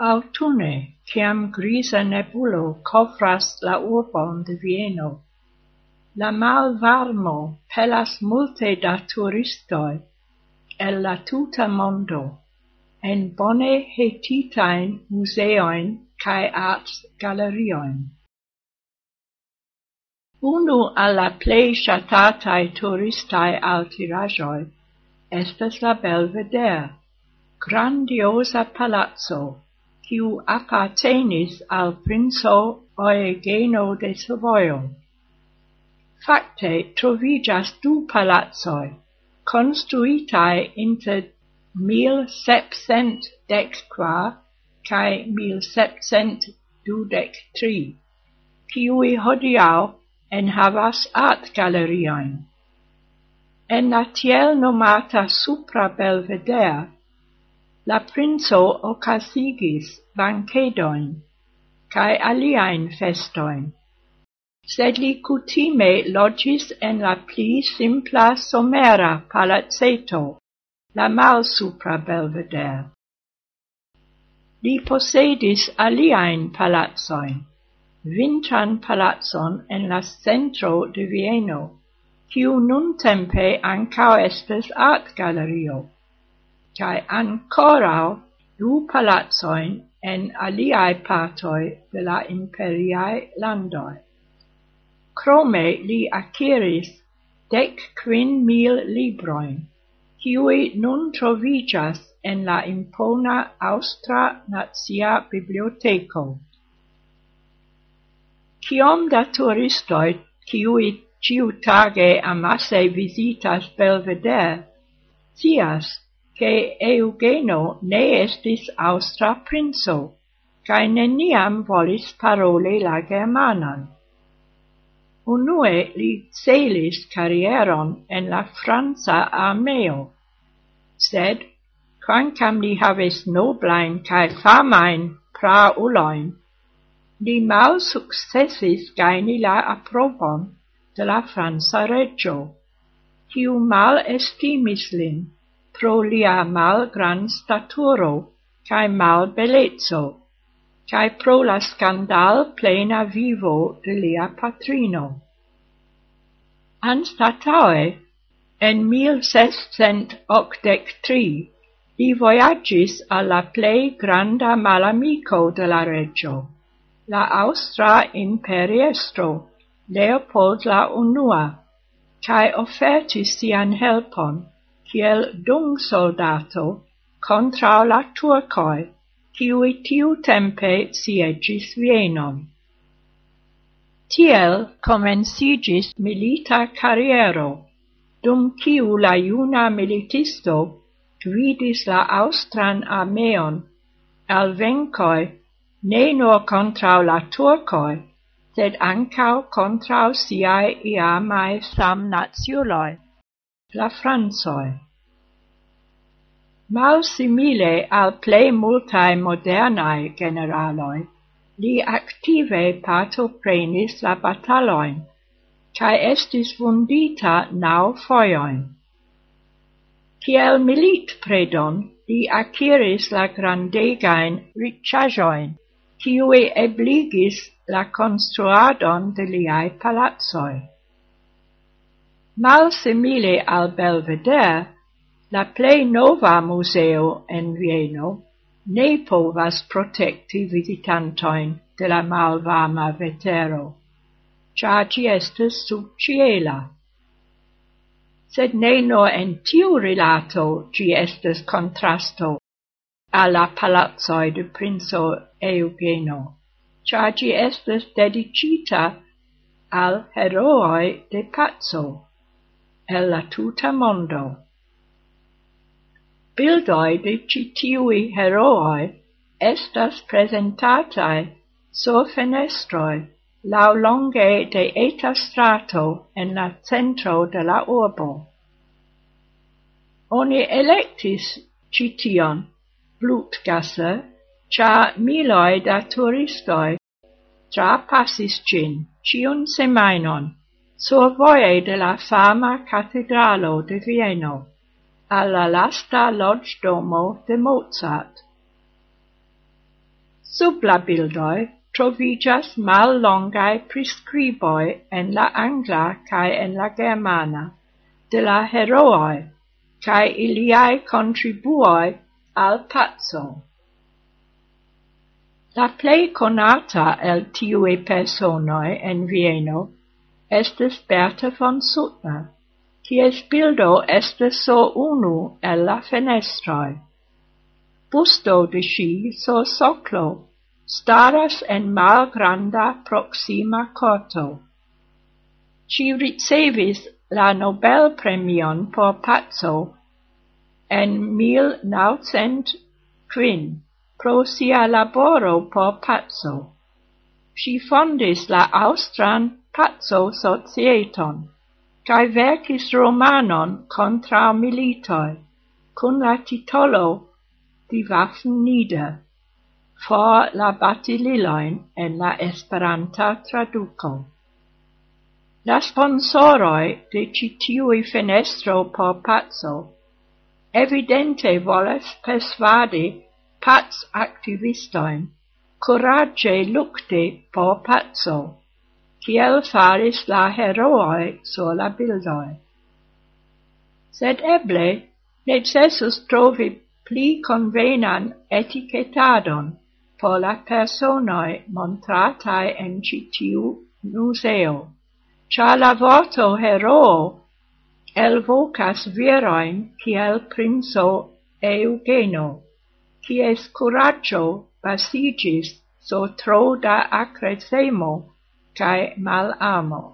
Autune, ciam grisa nebulo covras la urbon de Vieno, la malvarmo pelas multe da turistoi el la tuta mondo en bone hetitain museoin cae arts galerioin. Unu alla plei shatatai turistai altirajoi altiraĵoj estas la Belvedere, grandiosa palazzo quiu appartenis al princo Oegeno de Savoio. Facte trovigas du palazzoi, construitae inter 1714 cae 1723, quiui hodiau en havas art galerioin. En la tiel nomata Supra Belvedere la princo ocasigis bankedojn cae aliaen festoin. sed li cutime logis en la pli simpla somera palaceto, la malsupra Belvedere. Li posedis aliaen palacojn, vintran palacon en la centro de Vieno, quiu nun tempe ancao estes art galerio cae ancorau du palazzoin en aliae partoi de la imperiae landoi. Crome li aciris dec quin mil libroin, kiui nun trovigas en la impona Austra Nazia Biblioteco. Ciom da turistoi, kiui ciutage amasse visitas Belvedere, cias che Eugeno ne estis austra princo, cae neniam volis paroli la germanan. Unue li celis carrieron en la Franza armeo, sed, quancam li havis noblain cae famain prauloin, li mal successis gaini la approbon de la Franza regio, quiu mal estimis lin pro lia mal gran staturo, cae mal bellezzo, cae pro la scandal plena vivo de lia patrino. Anstatae, en 1683, li voyagis alla plei granda malamico de la regio, la Austra imperiestro, Leopold la Unua, cae offertis sian helpon, kiel dung-soldato contra la turcoi, kiui tiu tempe siegis Vienon. Tiel comensigis milita carriero, dum kiu la iuna militisto gvidis la austran armeon al vencoi ne nur contra la turcoi, sed ancau contra siae iamae sam samnaciuloj, la Franzoi. Malsimile al plei multae modernae generaloi, li pato prenis la bataloin, cae estis vundita nau foioin. Ciel milit predon, li aciris la grandegain ricciajoin, ciui ebligis la construadon de liai palazzoi. Mal simile al Belvedere, La plei nova museo en Vieno ne povas protekti visitantoin de la malvama vetero, cia ci estes sub ciela. Sed ne no en tiu rilato ci estes contrasto alla palazzoi de princo Eugeno, cia ci estes dedicita al herooi de pazzo, el la tuta mondo bildoi de citiui heroi herooj estas prezentataj sur lau longe de eta strato en la centro de la urbo. Oni electis ĉi Blutgasse, ĉar miloi da turistoi tra passis cin cion semainon sur voie de la fama catedralo de Vieno alla lasta loĝdomo de Mozart. Sub la bildoi trovigas mal longai prescriboi en la angla cae en la germana de la herooj cae iliae contribuoi al pazzo. La plei conata el tiue personoi en Vieno estes Berta von Suttner, cies bildo estis so unu el la fenestroj. Busto de ŝi so soclo, staras en malgranda proxima corto. Ci ricevis la Nobel premion por pazzo en 1905 pro sia laboro por pazzo. Si fondis la Austran Pazzo Societon cae verkis romanon contra militoi, cun la titolo di Waffen nieder for la batililoin en la Esperanta traduco. La sponsoroi de citiui fenestro por pazzo evidente voles persvadi pats activistoin courage lucte por pazzo kiel faris la heroi sur la bildoi. Sed eble necessus trovi pli convenan etiketadon por la personoi montrataj en citiu museo, muzeo, la voto heroo elvocas viroin kiel princo Eugeno, kies curaccio basigis so tro da acresemo cae mal amo.